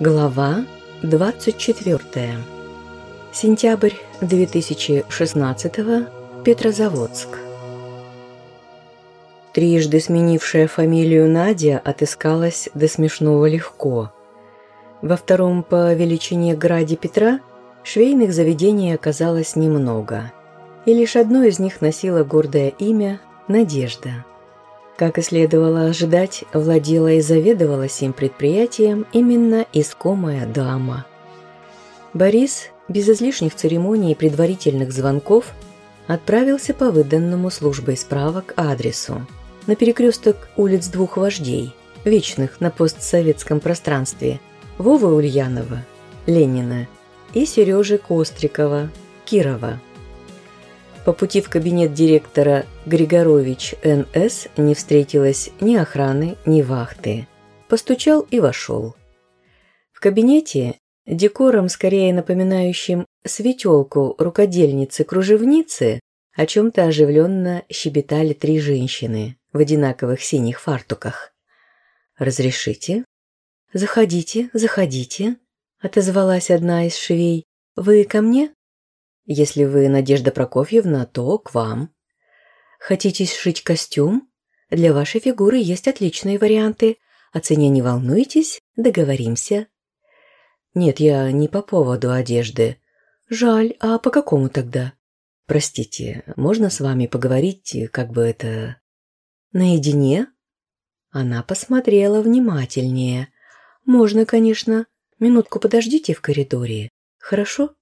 Глава 24. Сентябрь 2016. Петрозаводск. Трижды сменившая фамилию Надя отыскалась до смешного легко. Во втором по величине граде Петра швейных заведений оказалось немного, и лишь одно из них носило гордое имя «Надежда». Как и следовало ожидать, владела и заведовала сим предприятием именно искомая дама. Борис, без излишних церемоний и предварительных звонков, отправился по выданному службой справок адресу на перекресток улиц двух вождей, вечных на постсоветском пространстве, Вовы Ульянова, Ленина и Сережи Кострикова, Кирова. По пути в кабинет директора Григорович Н.С. не встретилось ни охраны, ни вахты. Постучал и вошел. В кабинете, декором скорее напоминающим светелку рукодельницы-кружевницы, о чем-то оживленно щебетали три женщины в одинаковых синих фартуках. «Разрешите?» «Заходите, заходите», — отозвалась одна из швей. «Вы ко мне?» Если вы Надежда Прокофьевна, то к вам. Хотите сшить костюм? Для вашей фигуры есть отличные варианты. О цене не волнуйтесь, договоримся. Нет, я не по поводу одежды. Жаль, а по какому тогда? Простите, можно с вами поговорить, как бы это... Наедине? Она посмотрела внимательнее. Можно, конечно. Минутку подождите в коридоре. Хорошо?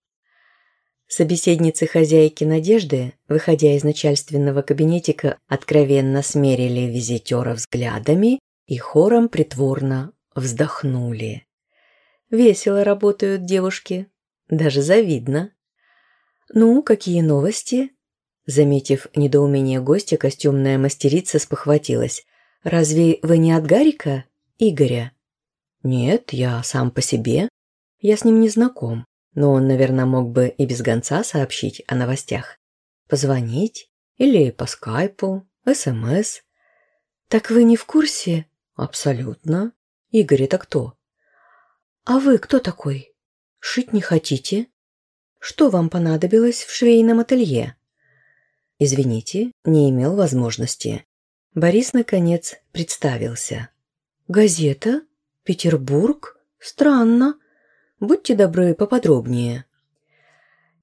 Собеседницы хозяйки Надежды, выходя из начальственного кабинетика, откровенно смерили визитера взглядами и хором притворно вздохнули. Весело работают девушки, даже завидно. «Ну, какие новости?» Заметив недоумение гостя, костюмная мастерица спохватилась. «Разве вы не от Гарика, Игоря?» «Нет, я сам по себе. Я с ним не знаком но он, наверное, мог бы и без гонца сообщить о новостях. Позвонить или по скайпу, СМС. «Так вы не в курсе?» «Абсолютно. Игорь, это кто?» «А вы кто такой? Шить не хотите? Что вам понадобилось в швейном ателье?» «Извините, не имел возможности». Борис, наконец, представился. «Газета? Петербург? Странно. Будьте добры, поподробнее».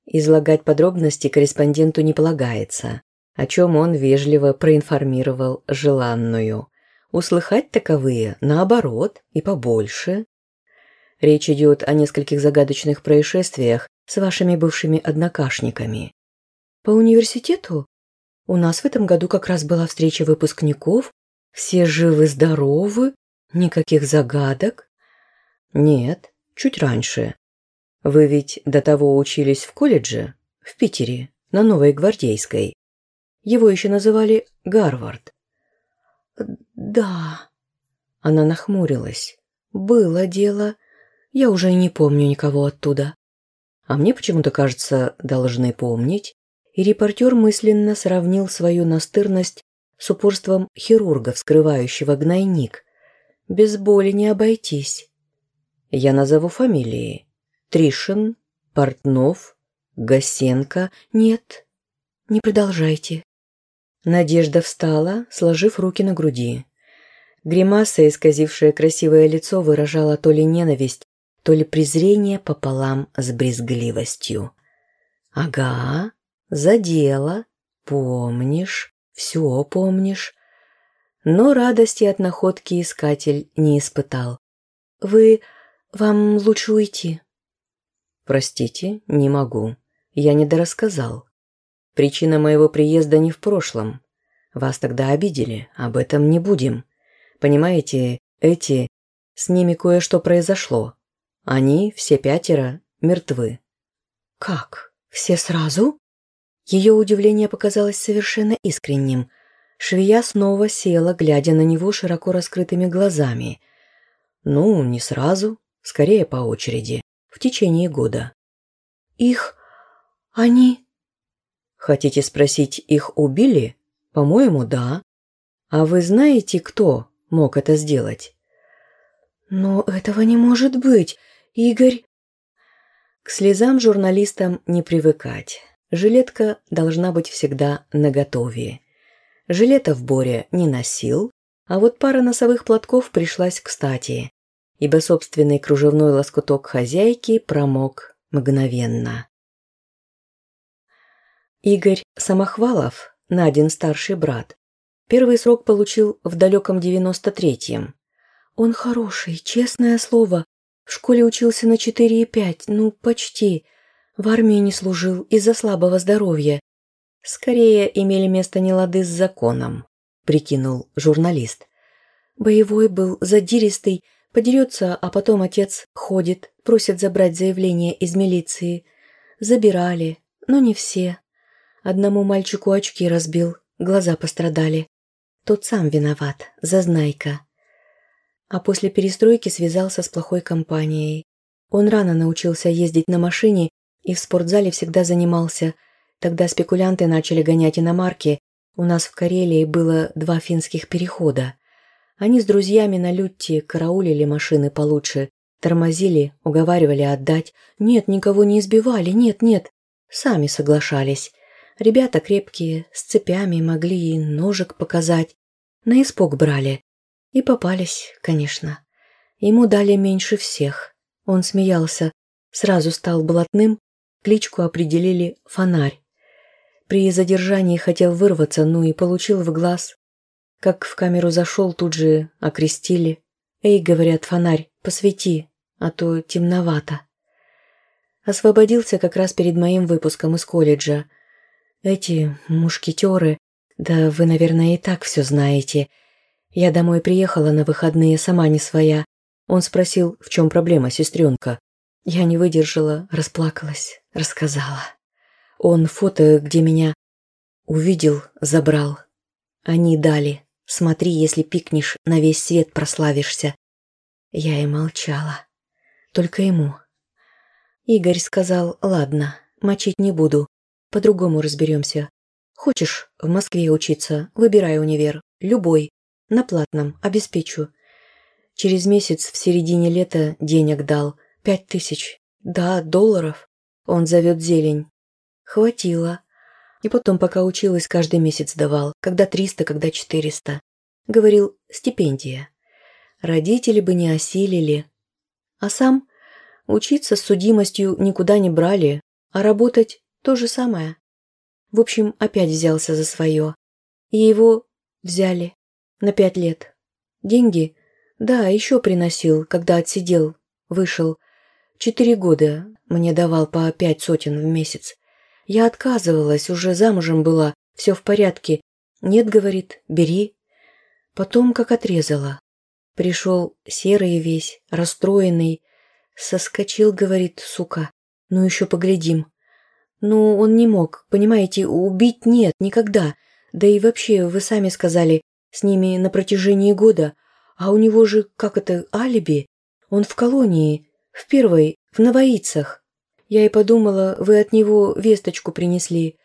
Излагать подробности корреспонденту не полагается, о чем он вежливо проинформировал желанную. Услыхать таковые, наоборот, и побольше. Речь идет о нескольких загадочных происшествиях с вашими бывшими однокашниками. По университету? У нас в этом году как раз была встреча выпускников. Все живы-здоровы, никаких загадок. Нет, чуть раньше. Вы ведь до того учились в колледже, в Питере, на Новой Гвардейской. Его еще называли Гарвард. Да. Она нахмурилась. Было дело. Я уже не помню никого оттуда. А мне почему-то кажется, должны помнить. И репортер мысленно сравнил свою настырность с упорством хирурга, вскрывающего гнойник. Без боли не обойтись. Я назову фамилии. Тришин, Портнов, Гасенко. Нет, не продолжайте. Надежда встала, сложив руки на груди. Гримаса, исказившая красивое лицо, выражала то ли ненависть, то ли презрение пополам с брезгливостью. «Ага, за дело, помнишь, все помнишь». Но радости от находки искатель не испытал. «Вы «Вам лучше уйти». «Простите, не могу. Я недорассказал. Причина моего приезда не в прошлом. Вас тогда обидели, об этом не будем. Понимаете, эти... С ними кое-что произошло. Они, все пятеро, мертвы». «Как? Все сразу?» Ее удивление показалось совершенно искренним. Швея снова села, глядя на него широко раскрытыми глазами. «Ну, не сразу скорее по очереди, в течение года. «Их... они...» «Хотите спросить, их убили? По-моему, да. А вы знаете, кто мог это сделать?» Но этого не может быть. Игорь... К слезам журналистам не привыкать. Жилетка должна быть всегда наготове. Жилета в Боре не носил, а вот пара носовых платков пришлась кстати, ибо собственный кружевной лоскуток хозяйки промок мгновенно. Игорь Самохвалов, Надин старший брат, первый срок получил в далеком девяносто третьем. Он хороший, честное слово. В школе учился на четыре и пять, ну, почти. В армии не служил из-за слабого здоровья. Скорее имели место нелады с законом, прикинул журналист. Боевой был, задиристый, подерется, а потом отец ходит, просит забрать заявление из милиции. Забирали, но не все. Одному мальчику очки разбил, глаза пострадали. Тот сам виноват, зазнайка. А после перестройки связался с плохой компанией. Он рано научился ездить на машине и в спортзале всегда занимался. Тогда спекулянты начали гонять иномарки. У нас в Карелии было два финских перехода. Они с друзьями на лютте караулили машины получше, тормозили, уговаривали отдать. Нет, никого не избивали, нет, нет. Сами соглашались. Ребята крепкие, с цепями могли и ножик показать. На испуг брали. И попались, конечно. Ему дали меньше всех. Он смеялся. Сразу стал блатным, кличку определили «Фонарь». При задержании хотел вырваться, ну и получил в глаз. Как в камеру зашел, тут же окрестили. «Эй, — говорят, — фонарь, посвети, а то темновато». Освободился как раз перед моим выпуском из колледжа – эти мушкетеры... Да вы, наверное, и так все знаете. Я домой приехала на выходные, сама не своя. Он спросил, в чем проблема, сестренка. Я не выдержала, расплакалась, рассказала. Он фото, где меня увидел, забрал. Они дали. Смотри, если пикнешь, на весь свет прославишься. Я и молчала. Только ему. Игорь сказал, ладно, мочить не буду. По-другому разберемся. Хочешь в Москве учиться, выбирай универ. Любой. На платном, обеспечу. Через месяц в середине лета денег дал. Пять тысяч. Да, долларов. Он зовет зелень. Хватило. И потом, пока училась, каждый месяц давал. Когда триста, когда четыреста. Говорил, стипендия. Родители бы не осилили. А сам учиться с судимостью никуда не брали, а работать то же самое. В общем, опять взялся за свое. И его взяли. На пять лет. Деньги? Да, еще приносил, когда отсидел. Вышел. Четыре года мне давал по пять сотен в месяц. Я отказывалась, уже замужем была, все в порядке. Нет, говорит, бери. Потом как отрезала. Пришел серый весь, расстроенный. Соскочил, говорит, сука. Ну еще поглядим. Ну, он не мог, понимаете, убить нет, никогда. Да и вообще, вы сами сказали, с ними на протяжении года. А у него же, как это, алиби? Он в колонии, в первой, в Новоицах. Я и подумала, вы от него весточку принесли.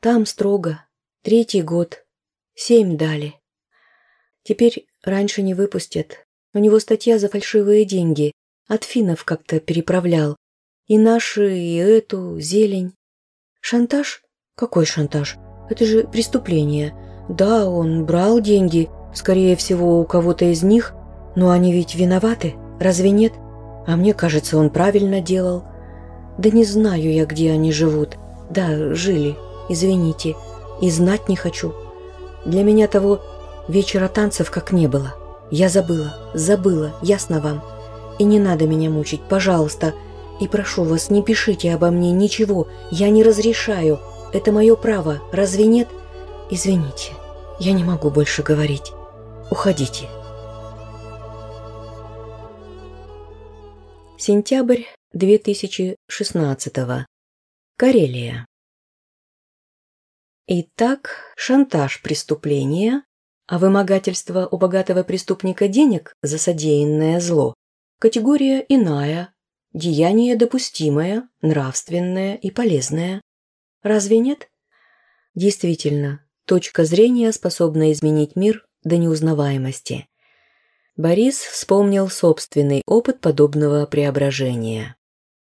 Там строго. Третий год. Семь дали. Теперь раньше не выпустят. У него статья за фальшивые деньги. От финнов как-то переправлял. И наши, и эту, зелень. Шантаж? Какой шантаж? Это же преступление. Да, он брал деньги, скорее всего, у кого-то из них, но они ведь виноваты, разве нет? А мне кажется, он правильно делал. Да не знаю я, где они живут. Да, жили, извините, и знать не хочу. Для меня того вечера танцев как не было. Я забыла, забыла, ясно вам? И не надо меня мучить, пожалуйста, и прошу вас, не пишите обо мне ничего, я не разрешаю. Это мое право, разве нет? Извините, я не могу больше говорить. Уходите. Сентябрь 2016 Карелия. Итак, шантаж преступления, а вымогательство у богатого преступника денег за содеянное зло – категория иная, Деяние допустимое, нравственное и полезное. Разве нет? Действительно, точка зрения способна изменить мир до неузнаваемости. Борис вспомнил собственный опыт подобного преображения.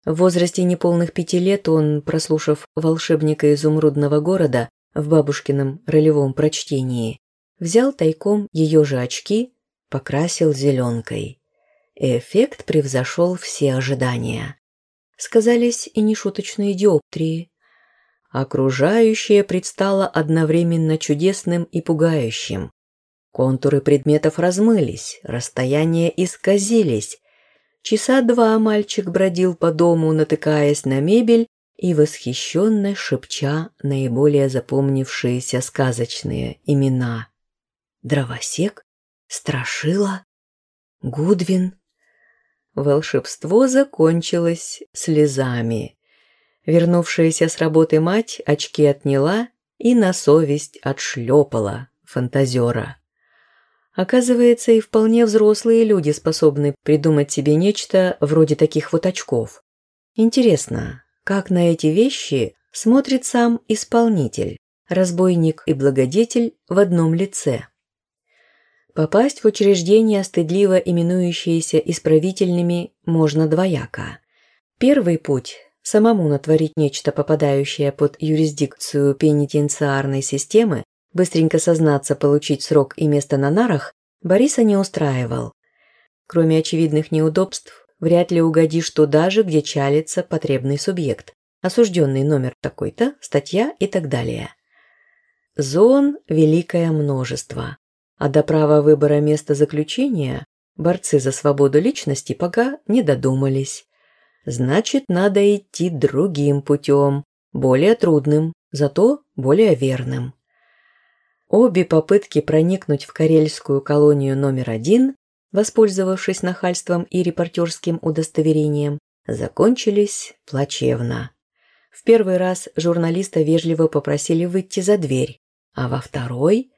В возрасте неполных пяти лет он, прослушав «Волшебника изумрудного города» в бабушкином ролевом прочтении, взял тайком ее же очки, покрасил зеленкой. Эффект превзошел все ожидания. Сказались и нешуточные диоптрии. Окружающее предстало одновременно чудесным и пугающим. Контуры предметов размылись, расстояния исказились. Часа два мальчик бродил по дому, натыкаясь на мебель и восхищенно шепча наиболее запомнившиеся сказочные имена. Дровосек, Страшила, Гудвин. Волшебство закончилось слезами. Вернувшаяся с работы мать очки отняла и на совесть отшлепала фантазера. Оказывается, и вполне взрослые люди способны придумать себе нечто вроде таких вот очков. Интересно, как на эти вещи смотрит сам исполнитель, разбойник и благодетель в одном лице. Попасть в учреждения, стыдливо именующиеся исправительными, можно двояко. Первый путь – самому натворить нечто, попадающее под юрисдикцию пенитенциарной системы, Быстренько сознаться, получить срок и место на нарах Бориса не устраивал. Кроме очевидных неудобств, вряд ли угодишь туда же, где чалится потребный субъект. Осужденный номер такой-то, статья и так далее. Зон – великое множество. А до права выбора места заключения борцы за свободу личности пока не додумались. Значит, надо идти другим путем, более трудным, зато более верным. Обе попытки проникнуть в карельскую колонию номер один, воспользовавшись нахальством и репортерским удостоверением, закончились плачевно. В первый раз журналиста вежливо попросили выйти за дверь, а во второй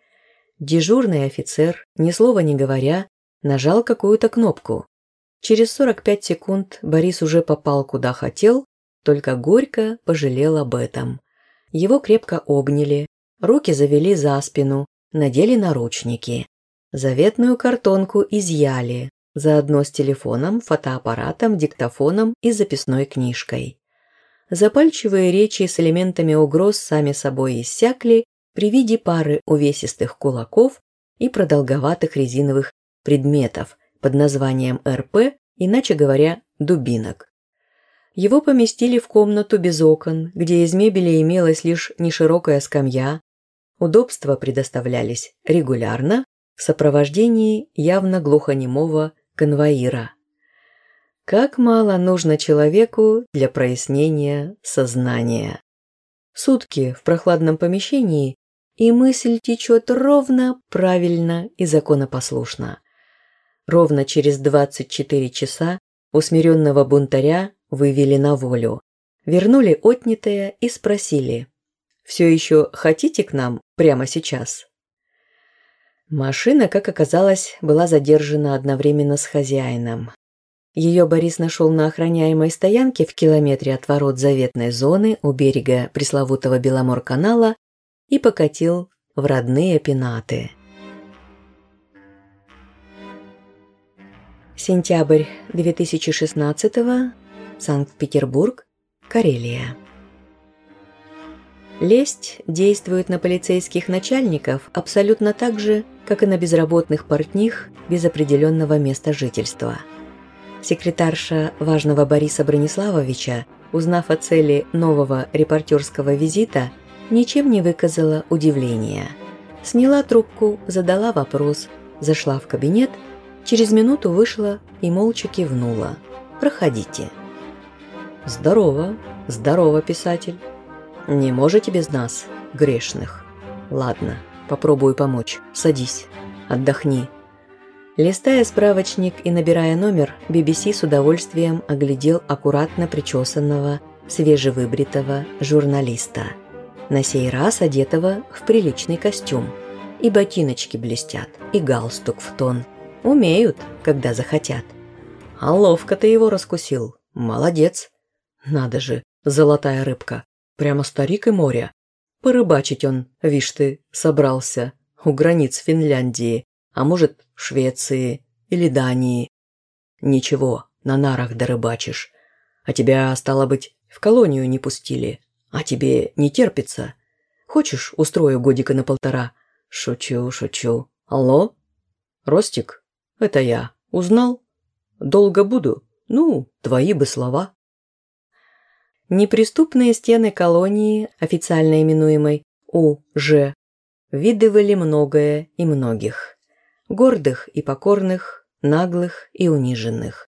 дежурный офицер, ни слова не говоря, нажал какую-то кнопку. Через 45 секунд Борис уже попал куда хотел, только горько пожалел об этом. Его крепко обняли, Руки завели за спину, надели наручники. Заветную картонку изъяли, заодно с телефоном, фотоаппаратом, диктофоном и записной книжкой. Запальчивые речи с элементами угроз сами собой иссякли при виде пары увесистых кулаков и продолговатых резиновых предметов под названием РП, иначе говоря, дубинок. Его поместили в комнату без окон, где из мебели имелась лишь неширокая скамья, Удобства предоставлялись регулярно в сопровождении явно глухонемого конвоира. Как мало нужно человеку для прояснения сознания. Сутки в прохладном помещении, и мысль течет ровно, правильно и законопослушно. Ровно через 24 часа усмиренного бунтаря вывели на волю, вернули отнятое и спросили, все еще хотите к нам прямо сейчас?» Машина, как оказалось, была задержана одновременно с хозяином. Ее Борис нашел на охраняемой стоянке в километре от ворот заветной зоны у берега пресловутого Беломор-канала и покатил в родные пенаты. Сентябрь 2016 Санкт-Петербург, Карелия. Лесть действует на полицейских начальников абсолютно так же, как и на безработных портних без определенного места жительства. Секретарша важного Бориса Брониславовича, узнав о цели нового репортерского визита, ничем не выказала удивления. Сняла трубку, задала вопрос, зашла в кабинет, через минуту вышла и молча кивнула. «Проходите». «Здорово, здорово, писатель». «Не можете без нас, грешных?» «Ладно, попробую помочь. Садись, отдохни». Листая справочник и набирая номер, BBC с удовольствием оглядел аккуратно причесанного, свежевыбритого журналиста. На сей раз одетого в приличный костюм. И ботиночки блестят, и галстук в тон. Умеют, когда захотят. А ловко ты его раскусил. Молодец. Надо же, золотая рыбка. Прямо старик и море. Порыбачить он, вишь ты, собрался. У границ Финляндии, а может, Швеции или Дании. Ничего, на нарах дорыбачишь. А тебя, стало быть, в колонию не пустили. А тебе не терпится. Хочешь, устрою годика на полтора? Шучу, шучу. Алло? Ростик? Это я. Узнал? Долго буду? Ну, твои бы слова. Неприступные стены колонии, официально именуемой УЖ, видывали многое и многих. Гордых и покорных, наглых и униженных.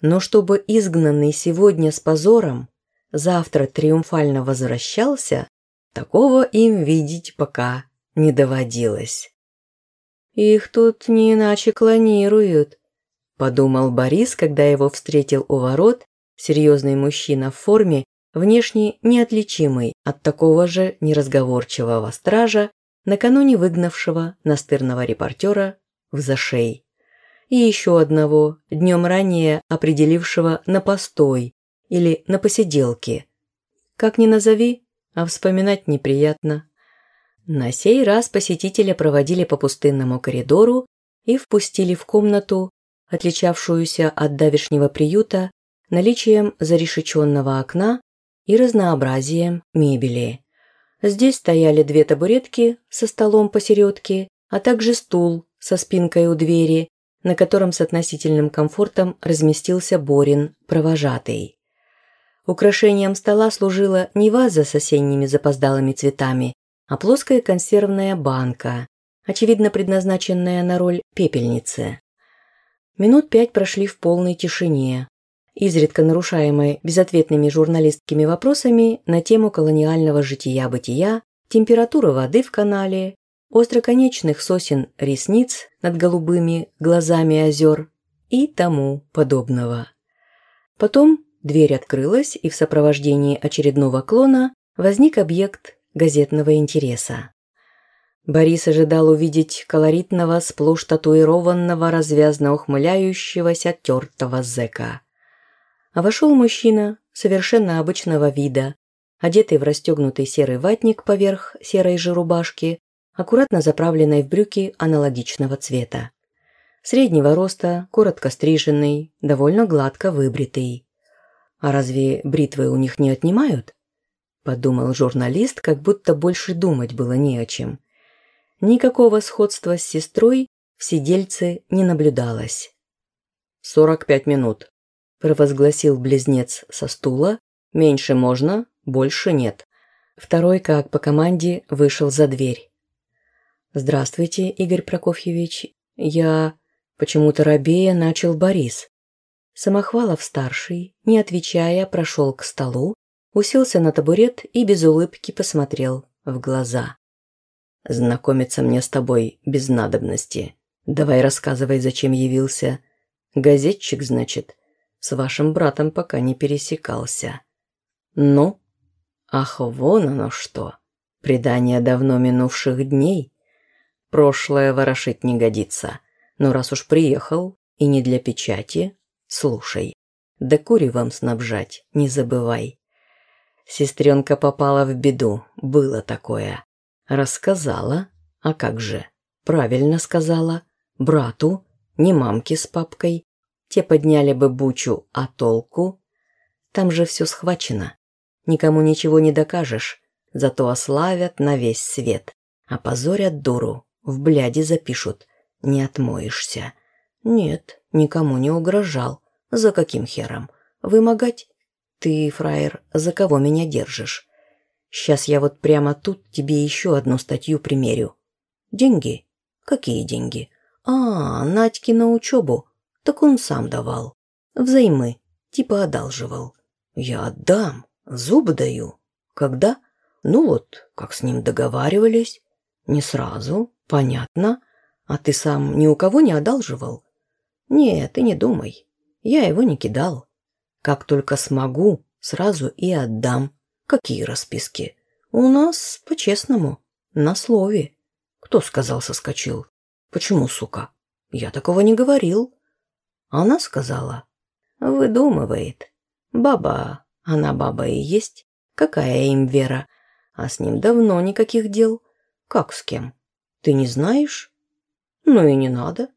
Но чтобы изгнанный сегодня с позором завтра триумфально возвращался, такого им видеть пока не доводилось. «Их тут не иначе клонируют», – подумал Борис, когда его встретил у ворот серьезный мужчина в форме, внешне неотличимый от такого же неразговорчивого стража, накануне выгнавшего настырного репортера в зашей. И еще одного, днем ранее определившего на постой или на посиделке. Как ни назови, а вспоминать неприятно. На сей раз посетителя проводили по пустынному коридору и впустили в комнату, отличавшуюся от давешнего приюта наличием зарешеченного окна и разнообразием мебели. Здесь стояли две табуретки со столом посередке, а также стул со спинкой у двери, на котором с относительным комфортом разместился Борин, провожатый. Украшением стола служила не ваза с осенними запоздалыми цветами, а плоская консервная банка, очевидно предназначенная на роль пепельницы. Минут пять прошли в полной тишине, изредка нарушаемой безответными журналистскими вопросами на тему колониального жития-бытия, температуры воды в канале, остроконечных сосен ресниц над голубыми глазами озер и тому подобного. Потом дверь открылась, и в сопровождении очередного клона возник объект газетного интереса. Борис ожидал увидеть колоритного, сплошь татуированного, развязно ухмыляющегося, тертого зэка. А вошел мужчина совершенно обычного вида, одетый в расстегнутый серый ватник поверх серой же рубашки, аккуратно заправленной в брюки аналогичного цвета. Среднего роста, коротко стриженный, довольно гладко выбритый. А разве бритвы у них не отнимают? Подумал журналист, как будто больше думать было не о чем. Никакого сходства с сестрой в сидельце не наблюдалось. «Сорок пять минут», провозгласил близнец со стула. «Меньше можно, больше нет». Второй, как по команде, вышел за дверь. «Здравствуйте, Игорь Прокофьевич. Я...» Почему-то рабея начал Борис. Самохвалов-старший, не отвечая, прошел к столу, уселся на табурет и без улыбки посмотрел в глаза. «Знакомиться мне с тобой без надобности. Давай рассказывай, зачем явился. Газетчик, значит?» С вашим братом пока не пересекался. Ну? Ах, вон оно что. Предание давно минувших дней. Прошлое ворошить не годится. Но раз уж приехал, и не для печати, слушай. Да куревом снабжать не забывай. Сестренка попала в беду, было такое. Рассказала, а как же? Правильно сказала. Брату, не мамке с папкой, те подняли бы бучу, а толку? Там же все схвачено. Никому ничего не докажешь, зато ославят на весь свет. Опозорят дуру, в бляде запишут. Не отмоешься. Нет, никому не угрожал. За каким хером? Вымогать? Ты, фраер, за кого меня держишь? Сейчас я вот прямо тут тебе еще одну статью примерю. Деньги? Какие деньги? А, Надьки на учебу. Так он сам давал. Взаймы, типа одалживал. Я отдам, зубы даю. Когда? Ну вот, как с ним договаривались. Не сразу, понятно. А ты сам ни у кого не одалживал? Нет, ты не думай. Я его не кидал. Как только смогу, сразу и отдам. Какие расписки? У нас по-честному, на слове. Кто сказал соскочил? Почему, сука? Я такого не говорил. Она сказала, выдумывает. Баба, она баба и есть. Какая им вера? А с ним давно никаких дел. Как с кем? Ты не знаешь? Ну и не надо.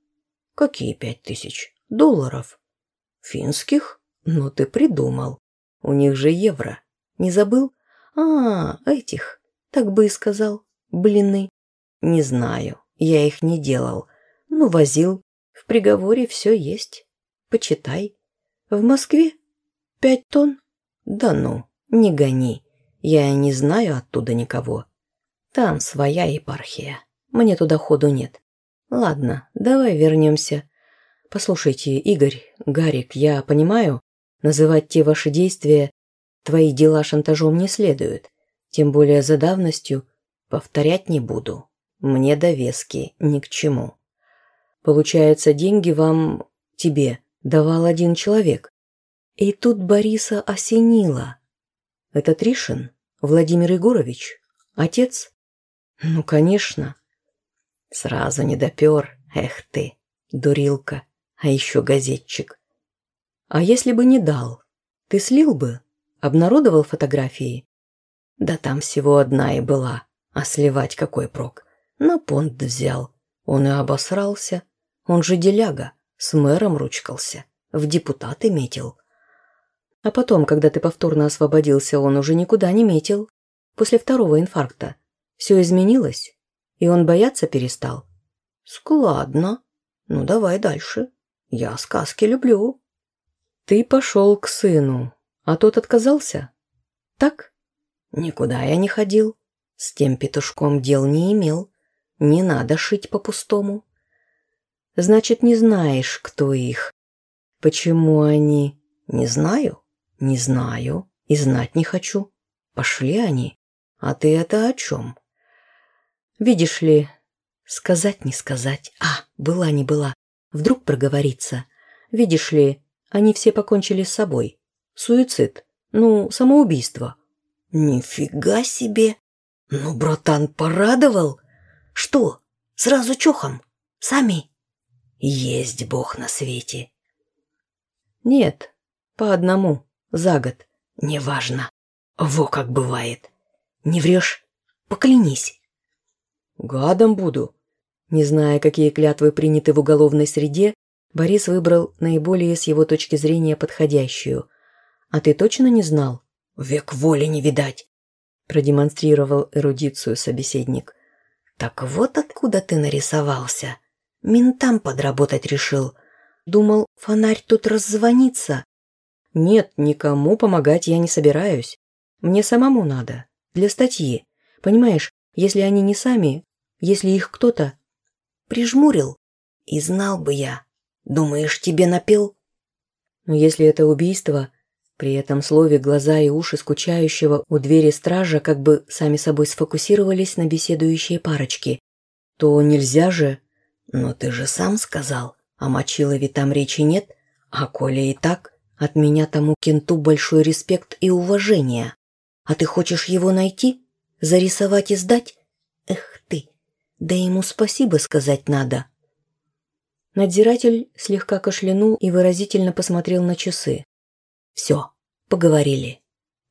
Какие пять тысяч? Долларов? Финских? Ну ты придумал. У них же евро. Не забыл? А, этих. Так бы и сказал. Блины. Не знаю. Я их не делал. Ну, возил. В приговоре все есть. Почитай. В Москве? Пять тонн? Да ну, не гони. Я не знаю оттуда никого. Там своя епархия. Мне туда ходу нет. Ладно, давай вернемся. Послушайте, Игорь, Гарик, я понимаю, называть те ваши действия, твои дела шантажом не следует. Тем более за давностью повторять не буду. Мне довески ни к чему. Получается, деньги вам, тебе, давал один человек. И тут Бориса осенило. Это Тришин? Владимир Егорович? Отец? Ну, конечно. Сразу не допер. Эх ты, дурилка, а еще газетчик. А если бы не дал, ты слил бы? Обнародовал фотографии? Да там всего одна и была, а сливать какой прок? На понт взял. Он и обосрался. Он же деляга, с мэром ручкался, в депутаты метил. А потом, когда ты повторно освободился, он уже никуда не метил. После второго инфаркта. Все изменилось? И он бояться перестал? Складно. Ну, давай дальше. Я сказки люблю. Ты пошел к сыну, а тот отказался? Так? Никуда я не ходил. С тем петушком дел не имел. Не надо шить по-пустому. Значит, не знаешь, кто их. Почему они? Не знаю. Не знаю. И знать не хочу. Пошли они. А ты это о чем? Видишь ли, сказать не сказать. А, была не была. Вдруг проговорится. Видишь ли, они все покончили с собой. Суицид. Ну, самоубийство. Нифига себе! Ну, братан порадовал. Что, сразу чохом? Сами? Есть бог на свете. Нет, по одному, за год. Неважно. Во как бывает. Не врешь? Поклянись. Гадом буду. Не зная, какие клятвы приняты в уголовной среде, Борис выбрал наиболее с его точки зрения подходящую. А ты точно не знал? Век воли не видать, продемонстрировал эрудицию собеседник. Так вот откуда ты нарисовался. Ментам подработать решил. Думал, фонарь тут раззвонится. Нет, никому помогать я не собираюсь. Мне самому надо. Для статьи. Понимаешь, если они не сами, если их кто-то прижмурил, и знал бы я. Думаешь, тебе напел? Но если это убийство, при этом слове глаза и уши скучающего у двери стража как бы сами собой сфокусировались на беседующей парочке, то нельзя же... Но ты же сам сказал, о Мочилове там речи нет, а коли и так, от меня тому кенту большой респект и уважение. А ты хочешь его найти? Зарисовать и сдать? Эх ты, да ему спасибо сказать надо. Надзиратель слегка кашлянул и выразительно посмотрел на часы. Все, поговорили.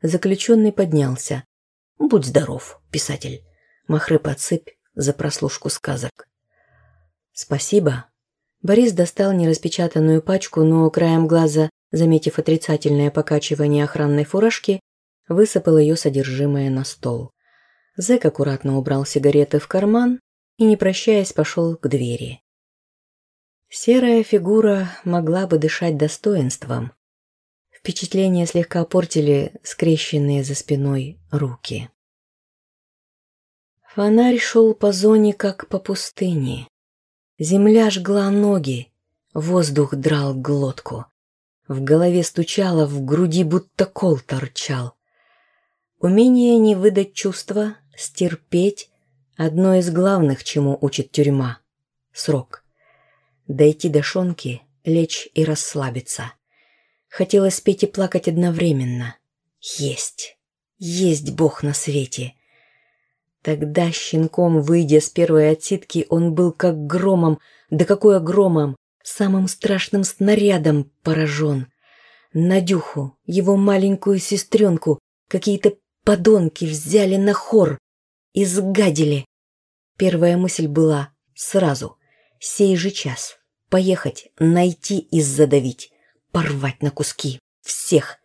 Заключенный поднялся. Будь здоров, писатель. Махры подсыпь за прослушку сказок. Спасибо. Борис достал нераспечатанную пачку, но краем глаза, заметив отрицательное покачивание охранной фуражки, высыпал ее содержимое на стол. Зэк аккуратно убрал сигареты в карман и, не прощаясь, пошел к двери. Серая фигура могла бы дышать достоинством. Впечатление слегка портили скрещенные за спиной руки. Фонарь шел по зоне, как по пустыне. Земля жгла ноги, воздух драл глотку. В голове стучало, в груди будто кол торчал. Умение не выдать чувства Стерпеть – одно из главных, чему учит тюрьма. Срок. Дойти до шонки, лечь и расслабиться. Хотелось петь и плакать одновременно. Есть. Есть Бог на свете. Тогда, щенком выйдя с первой отсидки, он был как громом, да какой громом, самым страшным снарядом поражен. Надюху, его маленькую сестренку, какие-то подонки взяли на хор, Изгадили. Первая мысль была сразу, сей же час, Поехать, найти и задавить, порвать на куски. Всех.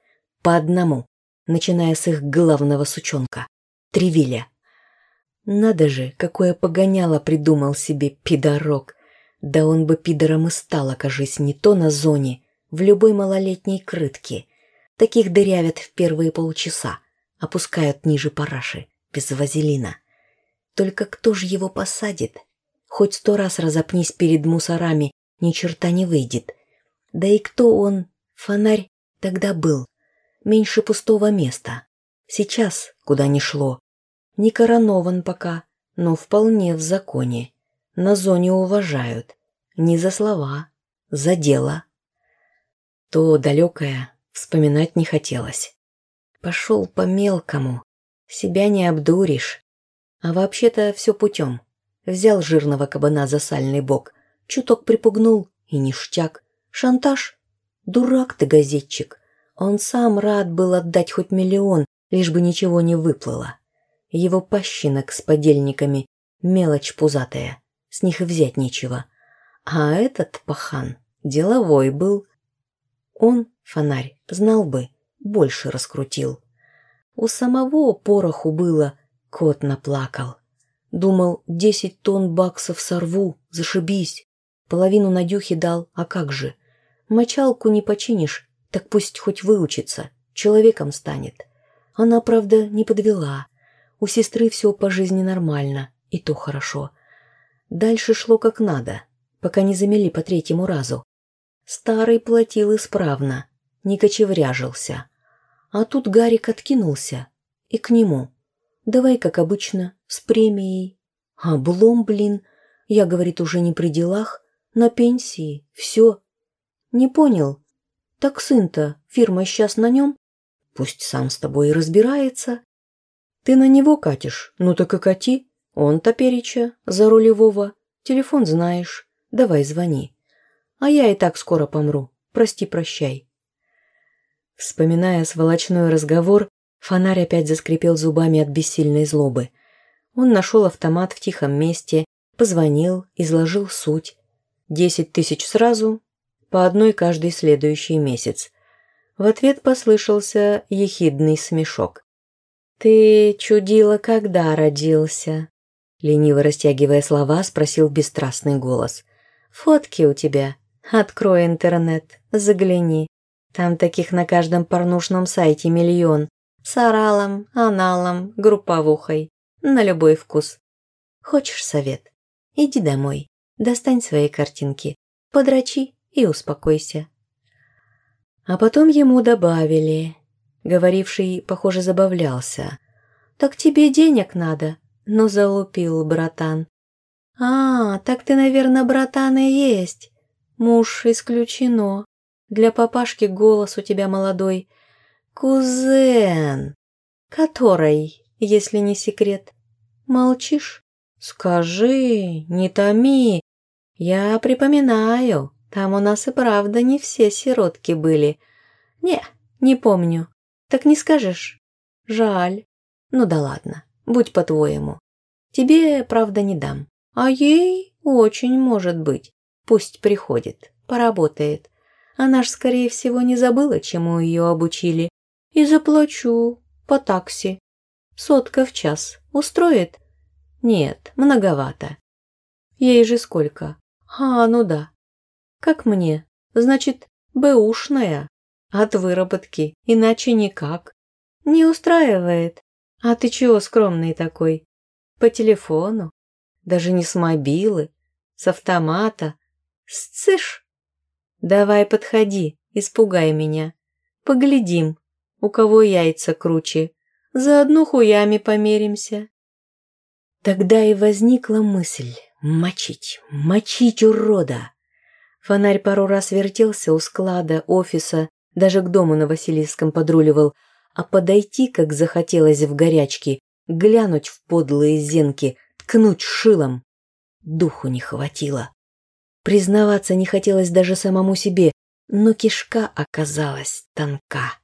По одному. Начиная с их главного сучонка. Тревиля. Надо же, какое погоняло придумал себе пидорок. Да он бы пидором и стал, окажись, не то на зоне, в любой малолетней крытке. Таких дырявят в первые полчаса, опускают ниже параши, без вазелина. Только кто же его посадит? Хоть сто раз разопнись перед мусорами, ни черта не выйдет. Да и кто он, фонарь, тогда был? Меньше пустого места. Сейчас, куда ни шло. Не коронован пока, но вполне в законе. На зоне уважают. Не за слова, за дело. То далекое вспоминать не хотелось. Пошел по мелкому. Себя не обдуришь. А вообще-то все путем. Взял жирного кабана за сальный бок, чуток припугнул, и ништяк. Шантаж? Дурак ты, газетчик. Он сам рад был отдать хоть миллион, лишь бы ничего не выплыло. Его пащинок с подельниками — мелочь пузатая, с них и взять нечего. А этот пахан деловой был. Он, фонарь, знал бы, больше раскрутил. У самого пороху было, кот наплакал. Думал, десять тонн баксов сорву, зашибись. Половину Надюхе дал, а как же? Мочалку не починишь, так пусть хоть выучится, человеком станет. Она, правда, не подвела. У сестры все по жизни нормально, и то хорошо. Дальше шло как надо, пока не замели по третьему разу. Старый платил исправно, не кочевряжился. А тут Гарик откинулся. И к нему. Давай, как обычно, с премией. Облом, блин. Я, говорит, уже не при делах. На пенсии. Все. Не понял. Так сын-то, фирма сейчас на нем? Пусть сам с тобой и разбирается. Ты на него катишь? Ну так и кати. Он-то переча, за рулевого. Телефон знаешь. Давай звони. А я и так скоро помру. Прости-прощай. Вспоминая сволочной разговор, фонарь опять заскрипел зубами от бессильной злобы. Он нашел автомат в тихом месте, позвонил, изложил суть. Десять тысяч сразу, по одной каждый следующий месяц. В ответ послышался ехидный смешок. «Ты чудила, когда родился?» Лениво растягивая слова, спросил бесстрастный голос. «Фотки у тебя. Открой интернет, загляни. Там таких на каждом порнушном сайте миллион. С оралом, аналом, групповухой. На любой вкус. Хочешь совет? Иди домой. Достань свои картинки. Подрачи и успокойся. А потом ему добавили. Говоривший, похоже, забавлялся. «Так тебе денег надо?» Ну, залупил братан. «А, так ты, наверное, братан и есть. Муж исключено. Для папашки голос у тебя молодой. Кузен. Который, если не секрет. Молчишь? Скажи, не томи. Я припоминаю, там у нас и правда не все сиротки были. Не, не помню. Так не скажешь? Жаль. Ну да ладно, будь по-твоему. Тебе, правда, не дам. А ей очень может быть. Пусть приходит, поработает. Она ж, скорее всего, не забыла, чему ее обучили. И заплачу по такси. Сотка в час. Устроит? Нет, многовато. Ей же сколько? А, ну да. Как мне? Значит, бэушная. От выработки, иначе никак. Не устраивает. А ты чего скромный такой? По телефону? Даже не с мобилы, с автомата. Сцыш! Давай подходи, испугай меня. Поглядим, у кого яйца круче. Заодно хуями померимся. Тогда и возникла мысль мочить, мочить урода. Фонарь пару раз вертелся у склада, офиса, даже к дому на Васильевском подруливал, а подойти, как захотелось в горячке, глянуть в подлые зенки, ткнуть шилом. Духу не хватило. Признаваться не хотелось даже самому себе, но кишка оказалась тонка.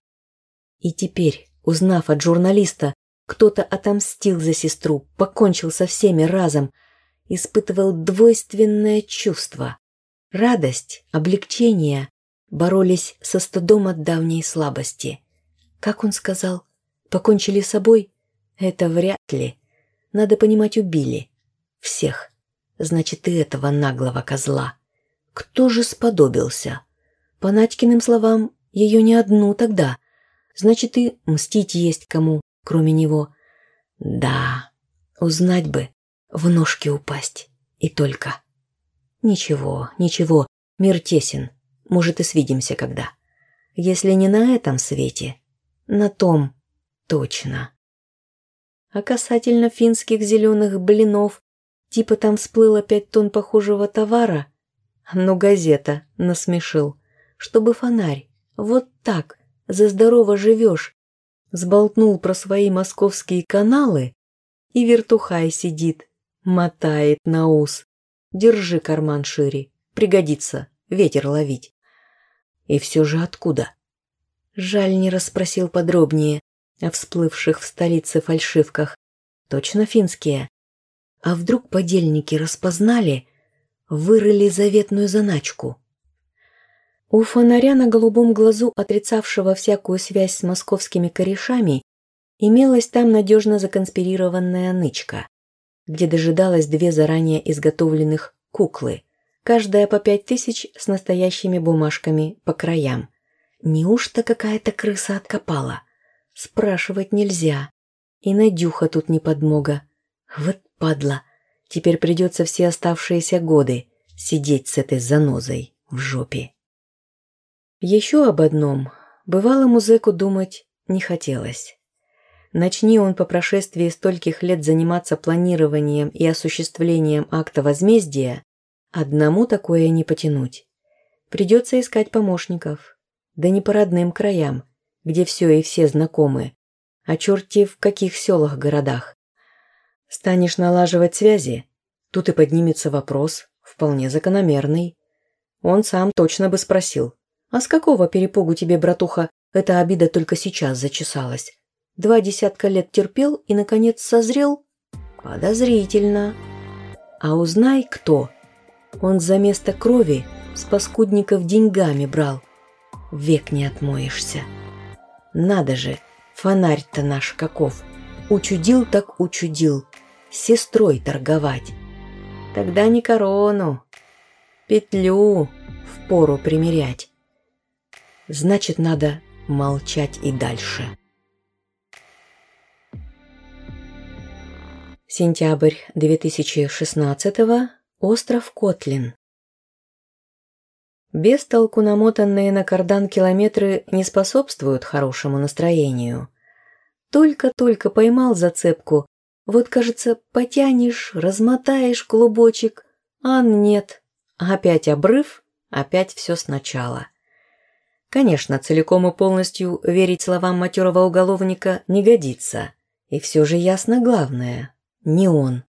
И теперь, узнав от журналиста, кто-то отомстил за сестру, покончил со всеми разом, испытывал двойственное чувство. Радость, облегчение боролись со стыдом от давней слабости. Как он сказал, покончили с собой? Это вряд ли. Надо понимать, убили. Всех. Значит, и этого наглого козла. Кто же сподобился? По Надькиным словам, ее не одну тогда. Значит, и мстить есть кому, кроме него. Да, узнать бы, в ножки упасть. И только. Ничего, ничего, мир тесен. Может, и свидимся когда. Если не на этом свете, на том точно. А касательно финских зеленых блинов, типа там всплыло пять тонн похожего товара, ну газета насмешил, чтобы фонарь, вот так, за здорово живешь, сболтнул про свои московские каналы, и вертухай сидит, мотает на ус. Держи карман шире, пригодится ветер ловить. И все же откуда? Жаль, не расспросил подробнее о всплывших в столице фальшивках. Точно финские? А вдруг подельники распознали, вырыли заветную заначку? У фонаря на голубом глазу, отрицавшего всякую связь с московскими корешами, имелась там надежно законспирированная нычка, где дожидалось две заранее изготовленных куклы, каждая по пять тысяч с настоящими бумажками по краям. Неужто какая-то крыса откопала? Спрашивать нельзя. И Надюха тут не подмога. Вот падла. Теперь придется все оставшиеся годы сидеть с этой занозой в жопе. Еще об одном бывалому зэку думать не хотелось. Начни он по прошествии стольких лет заниматься планированием и осуществлением акта возмездия, одному такое не потянуть. Придется искать помощников. Да не по родным краям, где все и все знакомы, а черти в каких селах городах. Станешь налаживать связи, тут и поднимется вопрос, вполне закономерный. Он сам точно бы спросил, а с какого перепугу тебе, братуха, эта обида только сейчас зачесалась? Два десятка лет терпел и, наконец, созрел? Подозрительно. А узнай, кто. Он за место крови с паскудников деньгами брал. Век не отмоешься. Надо же, фонарь-то наш каков. Учудил так учудил. сестрой торговать. Тогда не корону, петлю в пору примерять. Значит, надо молчать и дальше. Сентябрь 2016 Остров Котлин. Без толку намотанные на кардан километры не способствуют хорошему настроению. Только-только поймал зацепку, вот, кажется, потянешь, размотаешь клубочек, а нет. Опять обрыв, опять все сначала. Конечно, целиком и полностью верить словам матерого уголовника не годится. И все же ясно главное не он.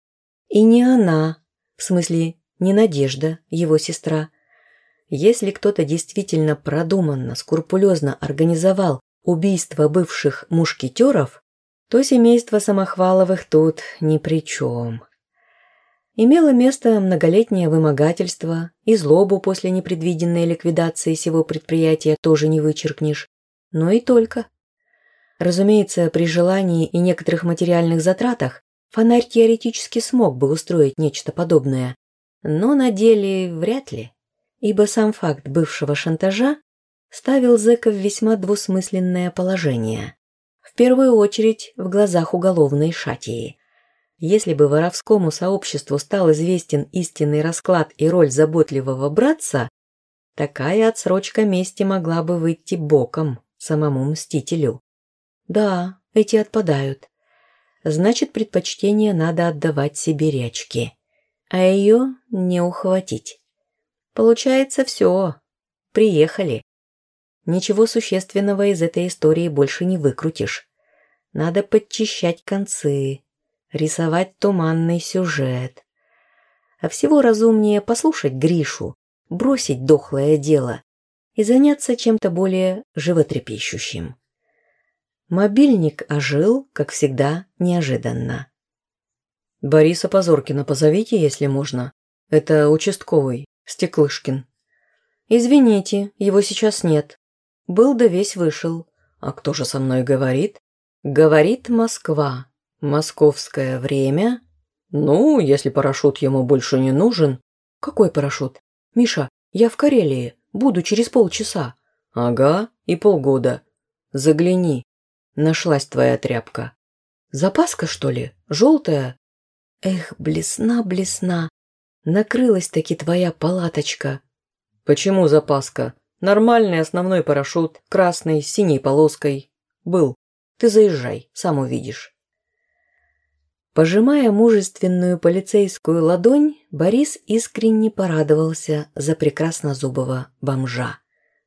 И не она. В смысле, не Надежда, его сестра. Если кто-то действительно продуманно, скрупулезно организовал убийство бывших мушкетеров, то семейство Самохваловых тут ни при чем. Имело место многолетнее вымогательство, и злобу после непредвиденной ликвидации сего предприятия тоже не вычеркнешь. Но и только. Разумеется, при желании и некоторых материальных затратах Фонарь теоретически смог бы устроить нечто подобное, но на деле вряд ли, ибо сам факт бывшего шантажа ставил зэка в весьма двусмысленное положение. В первую очередь в глазах уголовной шатии. Если бы воровскому сообществу стал известен истинный расклад и роль заботливого братца, такая отсрочка мести могла бы выйти боком самому мстителю. Да, эти отпадают значит предпочтение надо отдавать сибирячке, а ее не ухватить. Получается все, приехали. Ничего существенного из этой истории больше не выкрутишь. Надо подчищать концы, рисовать туманный сюжет. А всего разумнее послушать Гришу, бросить дохлое дело и заняться чем-то более животрепещущим. Мобильник ожил, как всегда, неожиданно. «Бориса Позоркина позовите, если можно. Это участковый, Стеклышкин. «Извините, его сейчас нет. Был да весь вышел. А кто же со мной говорит?» «Говорит Москва. Московское время?» «Ну, если парашют ему больше не нужен...» «Какой парашют? Миша, я в Карелии. Буду через полчаса». «Ага, и полгода. Загляни. Нашлась твоя тряпка». «Запаска, что ли? Желтая?» «Эх, блесна, блесна. Накрылась-таки твоя палаточка». «Почему запаска? Нормальный основной парашют, красный, с синей полоской. Был. Ты заезжай, сам увидишь». Пожимая мужественную полицейскую ладонь, Борис искренне порадовался за прекраснозубого бомжа.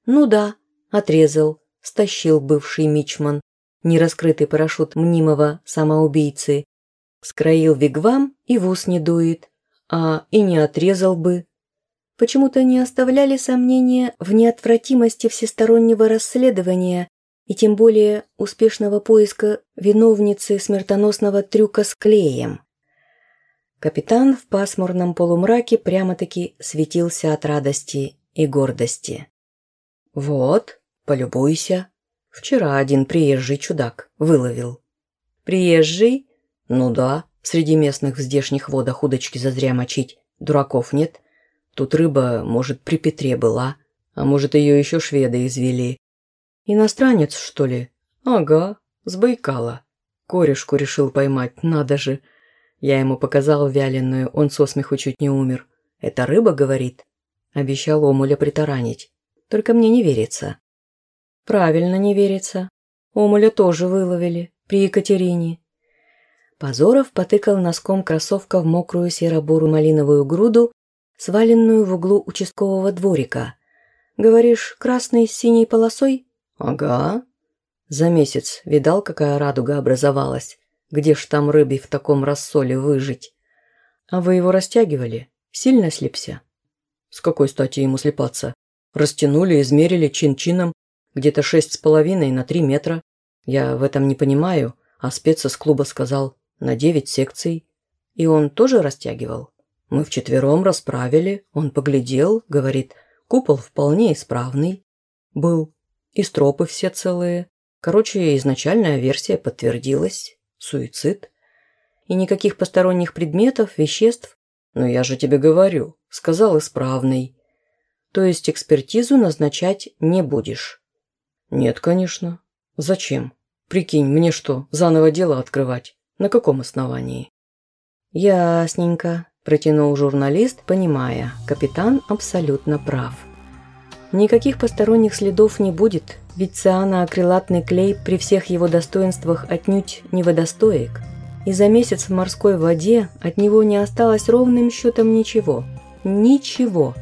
Ну да, отрезал, стащил бывший мичман, нераскрытый парашют мнимого самоубийцы, скроил вигвам и в ус не дует, а и не отрезал бы. Почему-то не оставляли сомнения в неотвратимости всестороннего расследования и тем более успешного поиска виновницы смертоносного трюка с клеем. Капитан в пасмурном полумраке прямо-таки светился от радости и гордости. «Вот, полюбуйся. Вчера один приезжий чудак выловил». «Приезжий? Ну да, среди местных в здешних водах удочки зазря мочить. Дураков нет. Тут рыба, может, при Петре была, а может, ее еще шведы извели. Иностранец, что ли? Ага, с Байкала. Корешку решил поймать, надо же. Я ему показал вяленую, он со смеху чуть не умер. Это рыба, говорит? Обещал Омуля притаранить. Только мне не верится. Правильно не верится. Омуля тоже выловили, при Екатерине. Позоров потыкал носком кроссовка в мокрую серо-буру малиновую груду, сваленную в углу участкового дворика. Говоришь, красный с синей полосой? «Ага. За месяц видал, какая радуга образовалась? Где ж там рыбе в таком рассоле выжить? А вы его растягивали? Сильно слепся?» «С какой стати ему слепаться? Растянули, измерили чин-чином, где-то шесть с половиной на три метра. Я в этом не понимаю, а спец из клуба сказал, на девять секций. И он тоже растягивал? Мы вчетвером расправили, он поглядел, говорит, купол вполне исправный. Был. И стропы все целые. Короче, изначальная версия подтвердилась. Суицид. И никаких посторонних предметов, веществ. Но я же тебе говорю, сказал исправный. То есть экспертизу назначать не будешь? Нет, конечно. Зачем? Прикинь, мне что, заново дело открывать? На каком основании? Ясненько, протянул журналист, понимая, капитан абсолютно прав. Никаких посторонних следов не будет, ведь цианоакрилатный клей при всех его достоинствах отнюдь не водостоек. И за месяц в морской воде от него не осталось ровным счетом ничего. Ничего.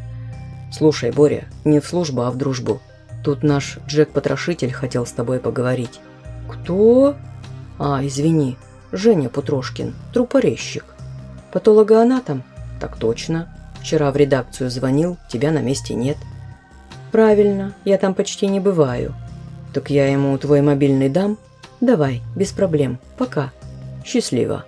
Слушай, Боря, не в службу, а в дружбу. Тут наш Джек-потрошитель хотел с тобой поговорить. Кто? А, извини, Женя Путрошкин, трупорезчик. Патологоанатом? Так точно. Вчера в редакцию звонил, тебя на месте нет. «Правильно, я там почти не бываю». «Так я ему твой мобильный дам?» «Давай, без проблем. Пока. Счастливо».